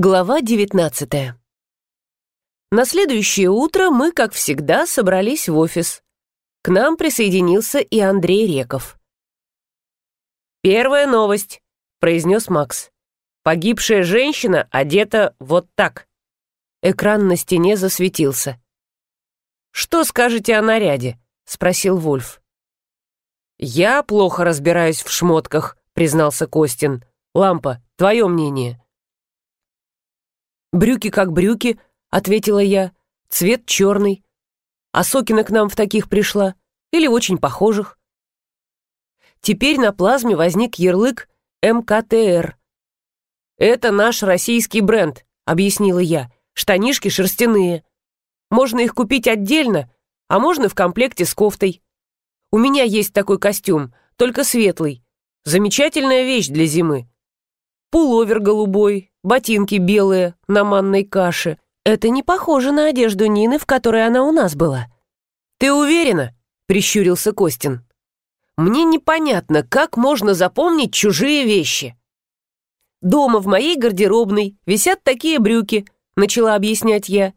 Глава 19 На следующее утро мы, как всегда, собрались в офис. К нам присоединился и Андрей Реков. «Первая новость», — произнес Макс. «Погибшая женщина одета вот так». Экран на стене засветился. «Что скажете о наряде?» — спросил Вольф. «Я плохо разбираюсь в шмотках», — признался Костин. «Лампа, твое мнение?» «Брюки как брюки», — ответила я. «Цвет черный. А Сокина к нам в таких пришла. Или очень похожих». Теперь на плазме возник ярлык МКТР. «Это наш российский бренд», — объяснила я. «Штанишки шерстяные. Можно их купить отдельно, а можно в комплекте с кофтой. У меня есть такой костюм, только светлый. Замечательная вещь для зимы. Пуловер голубой, ботинки белые, на манной каше. Это не похоже на одежду Нины, в которой она у нас была. «Ты уверена?» — прищурился Костин. «Мне непонятно, как можно запомнить чужие вещи». «Дома в моей гардеробной висят такие брюки», — начала объяснять я.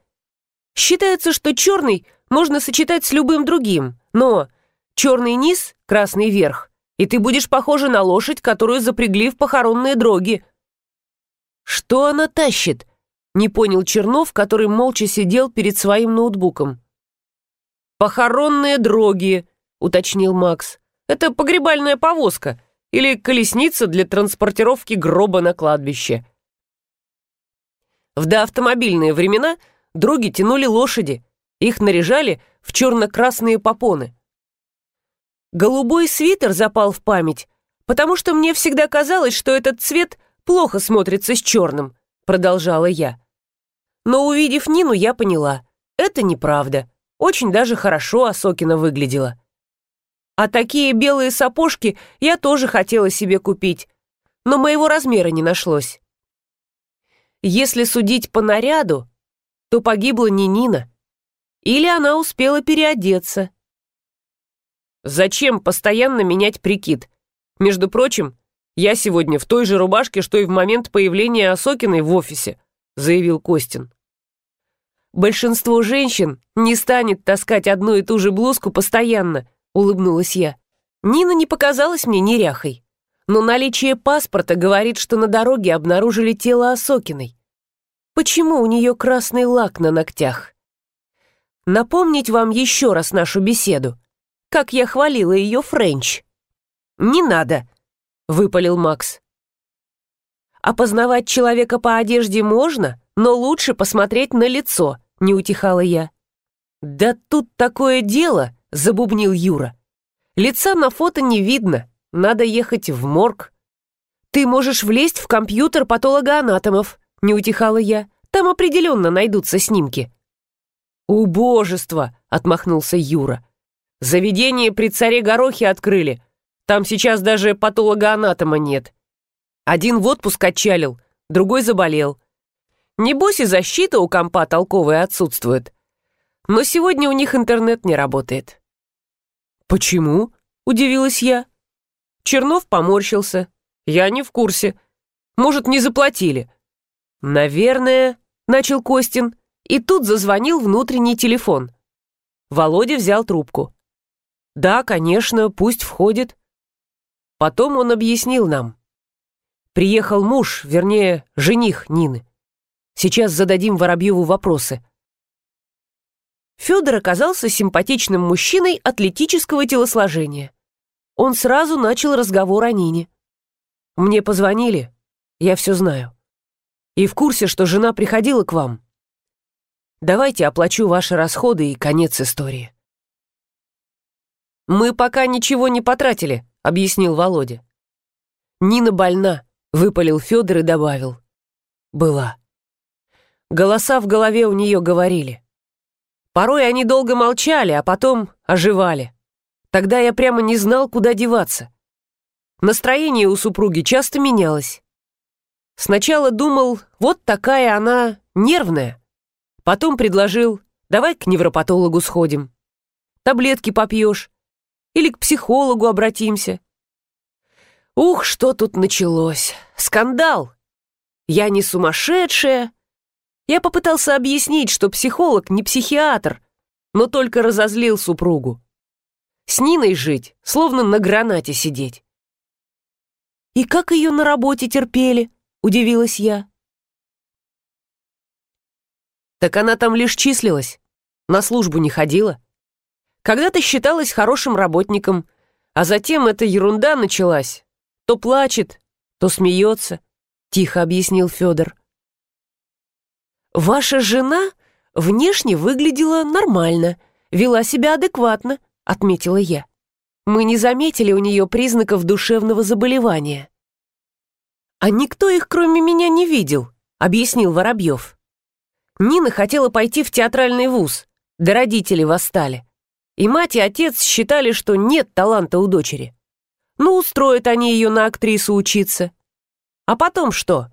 «Считается, что черный можно сочетать с любым другим, но черный низ, красный верх, и ты будешь похожа на лошадь, которую запрягли в похоронные дроги, «Что она тащит?» — не понял Чернов, который молча сидел перед своим ноутбуком. «Похоронные дроги», — уточнил Макс. «Это погребальная повозка или колесница для транспортировки гроба на кладбище». В доавтомобильные времена дроги тянули лошади, их наряжали в черно-красные попоны. Голубой свитер запал в память, потому что мне всегда казалось, что этот цвет плохо смотрится с черным», — продолжала я. Но увидев Нину, я поняла, это неправда. Очень даже хорошо Осокина выглядела. А такие белые сапожки я тоже хотела себе купить, но моего размера не нашлось. Если судить по наряду, то погибла не Нина. Или она успела переодеться. Зачем постоянно менять прикид? Между прочим, «Я сегодня в той же рубашке, что и в момент появления Осокиной в офисе», заявил Костин. «Большинство женщин не станет таскать одну и ту же блузку постоянно», улыбнулась я. Нина не показалась мне неряхой, но наличие паспорта говорит, что на дороге обнаружили тело Осокиной. Почему у нее красный лак на ногтях? Напомнить вам еще раз нашу беседу, как я хвалила ее Френч. Не надо, выпалил Макс. «Опознавать человека по одежде можно, но лучше посмотреть на лицо», — не утихала я. «Да тут такое дело», — забубнил Юра. «Лица на фото не видно, надо ехать в морг». «Ты можешь влезть в компьютер патологоанатомов», — не утихала я. «Там определенно найдутся снимки». «Убожество!» — отмахнулся Юра. «Заведение при царе Горохе открыли. Там сейчас даже патологоанатома нет. Один в отпуск отчалил, другой заболел. Небось и защита у компа толковая отсутствует. Но сегодня у них интернет не работает. «Почему?» — удивилась я. Чернов поморщился. «Я не в курсе. Может, не заплатили?» «Наверное», — начал Костин, и тут зазвонил внутренний телефон. Володя взял трубку. «Да, конечно, пусть входит». Потом он объяснил нам. Приехал муж, вернее, жених Нины. Сейчас зададим Воробьеву вопросы. Федор оказался симпатичным мужчиной атлетического телосложения. Он сразу начал разговор о Нине. «Мне позвонили, я все знаю. И в курсе, что жена приходила к вам. Давайте оплачу ваши расходы и конец истории». «Мы пока ничего не потратили», — объяснил Володя. «Нина больна», — выпалил Федор и добавил. «Была». Голоса в голове у нее говорили. Порой они долго молчали, а потом оживали. Тогда я прямо не знал, куда деваться. Настроение у супруги часто менялось. Сначала думал, вот такая она нервная. Потом предложил, давай к невропатологу сходим. Таблетки попьешь, или к психологу обратимся. Ух, что тут началось! Скандал! я не сумасшедшая. Я попытался объяснить, что психолог не психиатр, но только разозлил супругу. С Ниной жить, словно на гранате сидеть. «И как ее на работе терпели?» — удивилась я. Так она там лишь числилась, на службу не ходила. Когда-то считалась хорошим работником, а затем эта ерунда началась. То плачет, то смеется, тихо объяснил Федор. Ваша жена внешне выглядела нормально, вела себя адекватно, отметила я. Мы не заметили у нее признаков душевного заболевания. А никто их, кроме меня, не видел, объяснил Воробьев. Нина хотела пойти в театральный вуз, да родители восстали. И мать и отец считали, что нет таланта у дочери. Ну, устроят они ее на актрису учиться. А потом что?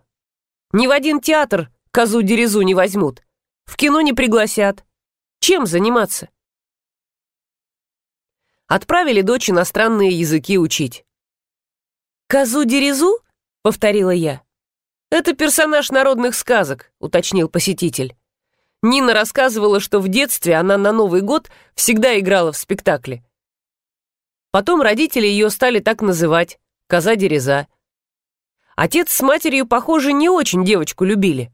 Ни в один театр козу-дерезу не возьмут. В кино не пригласят. Чем заниматься? Отправили дочь иностранные языки учить. «Козу-дерезу?» — повторила я. «Это персонаж народных сказок», — уточнил посетитель. Нина рассказывала, что в детстве она на Новый год всегда играла в спектакле. Потом родители ее стали так называть – Коза-дереза. Отец с матерью, похоже, не очень девочку любили.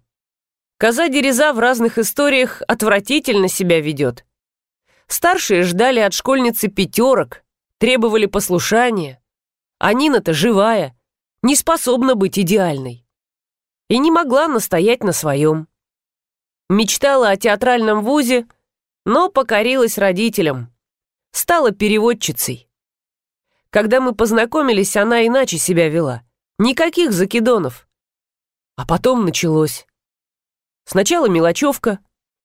Коза-дереза в разных историях отвратительно себя ведет. Старшие ждали от школьницы пятерок, требовали послушания. А Нина-то живая, не способна быть идеальной. И не могла настоять на своем. Мечтала о театральном вузе, но покорилась родителям. Стала переводчицей. Когда мы познакомились, она иначе себя вела. Никаких закидонов. А потом началось. Сначала мелочевка.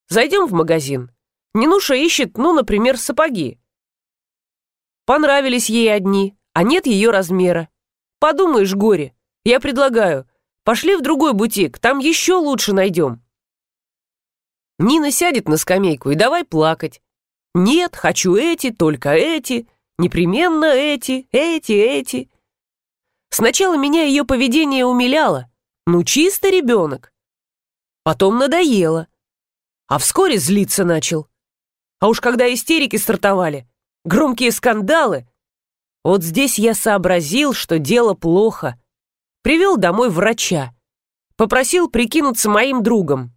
Зайдем в магазин. Нинуша ищет, ну, например, сапоги. Понравились ей одни, а нет ее размера. Подумаешь, горе. Я предлагаю, пошли в другой бутик, там еще лучше найдем. Нина сядет на скамейку и давай плакать. Нет, хочу эти, только эти, непременно эти, эти, эти. Сначала меня ее поведение умиляло. Ну, чисто ребенок. Потом надоело. А вскоре злиться начал. А уж когда истерики стартовали, громкие скандалы, вот здесь я сообразил, что дело плохо. Привел домой врача. Попросил прикинуться моим другом.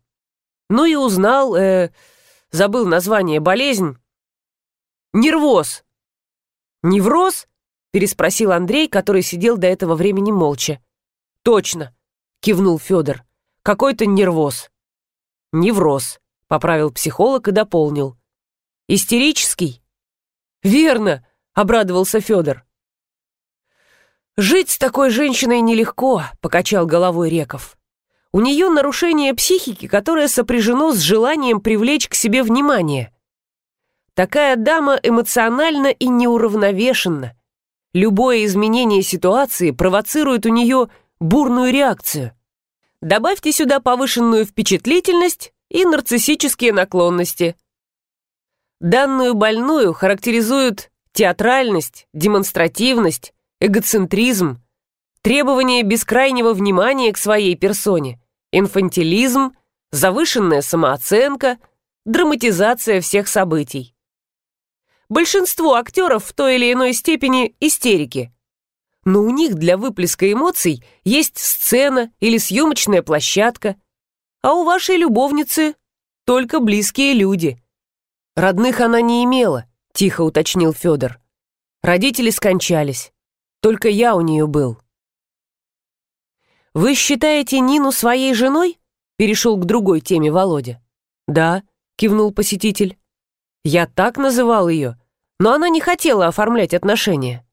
Ну и узнал, э, забыл название, болезнь. Нервоз. Невроз? Переспросил Андрей, который сидел до этого времени молча. Точно, кивнул Федор. Какой-то нервоз. Невроз, поправил психолог и дополнил. Истерический? Верно, обрадовался Федор. «Жить с такой женщиной нелегко», — покачал головой Реков. У нее нарушение психики, которое сопряжено с желанием привлечь к себе внимание. Такая дама эмоциональна и неуравновешенна. Любое изменение ситуации провоцирует у нее бурную реакцию. Добавьте сюда повышенную впечатлительность и нарциссические наклонности. Данную больную характеризуют театральность, демонстративность, эгоцентризм, требование бескрайнего внимания к своей персоне, инфантилизм, завышенная самооценка, драматизация всех событий. Большинство актеров в той или иной степени истерики. Но у них для выплеска эмоций есть сцена или съемочная площадка, а у вашей любовницы только близкие люди. Родных она не имела, тихо уточнил Федор. Родители скончались. Только я у нее был. «Вы считаете Нину своей женой?» Перешел к другой теме Володя. «Да», — кивнул посетитель. «Я так называл ее, но она не хотела оформлять отношения».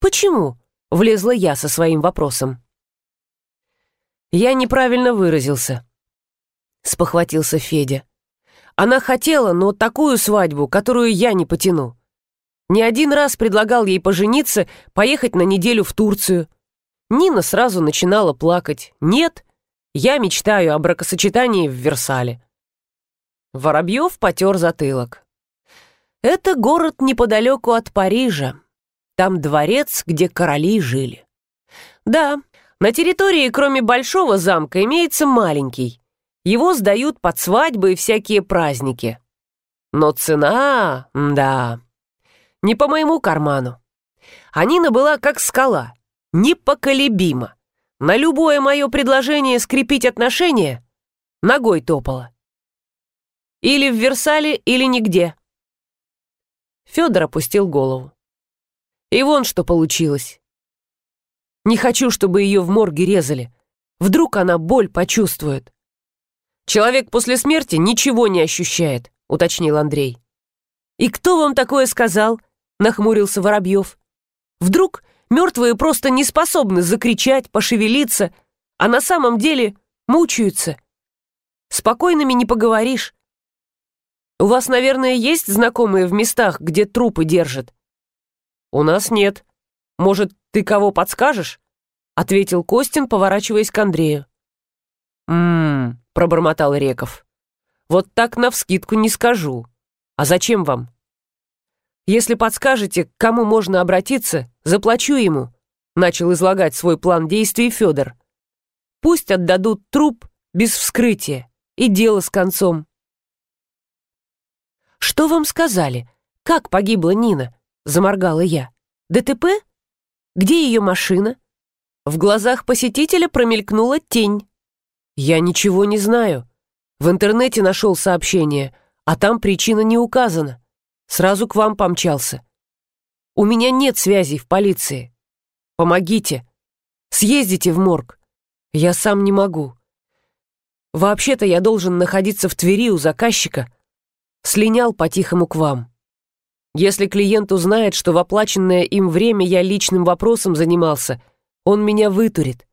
«Почему?» — влезла я со своим вопросом. «Я неправильно выразился», — спохватился Федя. «Она хотела, но такую свадьбу, которую я не потяну. Не один раз предлагал ей пожениться, поехать на неделю в Турцию». Нина сразу начинала плакать. «Нет, я мечтаю о бракосочетании в Версале». Воробьев потер затылок. «Это город неподалеку от Парижа. Там дворец, где короли жили. Да, На территории, кроме большого замка, имеется маленький. Его сдают под свадьбы и всякие праздники. Но цена, да, не по моему карману. А Нина была как скала, непоколебима. На любое мое предложение скрепить отношения ногой топала. Или в Версале, или нигде. Федор опустил голову. И вон что получилось. Не хочу, чтобы ее в морге резали. Вдруг она боль почувствует. Человек после смерти ничего не ощущает, уточнил Андрей. И кто вам такое сказал? Нахмурился Воробьев. Вдруг мертвые просто не способны закричать, пошевелиться, а на самом деле мучаются. Спокойными не поговоришь. У вас, наверное, есть знакомые в местах, где трупы держат? У нас нет. Может, ты кого подскажешь? Ответил Костин, поворачиваясь к Андрею. «М-м-м», пробормотал Реков. «Вот так навскидку не скажу. А зачем вам?» «Если подскажете, к кому можно обратиться, заплачу ему», начал излагать свой план действий Федор. «Пусть отдадут труп без вскрытия, и дело с концом». «Что вам сказали? Как погибла Нина?» — заморгала я. «ДТП? Где ее машина?» В глазах посетителя промелькнула тень. «Я ничего не знаю. В интернете нашел сообщение, а там причина не указана. Сразу к вам помчался. У меня нет связей в полиции. Помогите. Съездите в морг. Я сам не могу. Вообще-то я должен находиться в Твери у заказчика, слинял по-тихому к вам. Если клиент узнает, что в оплаченное им время я личным вопросом занимался, он меня вытурит.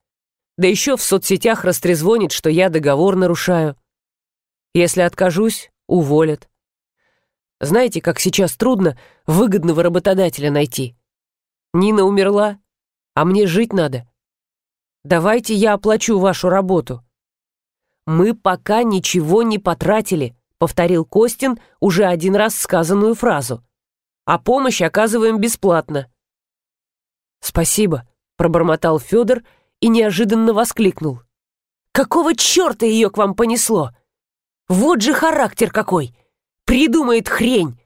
Да еще в соцсетях растрезвонит, что я договор нарушаю. Если откажусь, уволят. Знаете, как сейчас трудно выгодного работодателя найти? Нина умерла, а мне жить надо. Давайте я оплачу вашу работу. Мы пока ничего не потратили, повторил Костин уже один раз сказанную фразу. А помощь оказываем бесплатно. Спасибо, пробормотал Федор и неожиданно воскликнул. Какого черта ее к вам понесло? Вот же характер какой! Придумает хрень!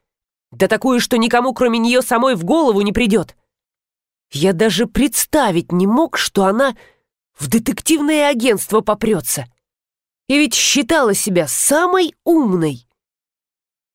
Да такую, что никому, кроме нее самой, в голову не придет. Я даже представить не мог, что она в детективное агентство попрется и ведь считала себя самой умной.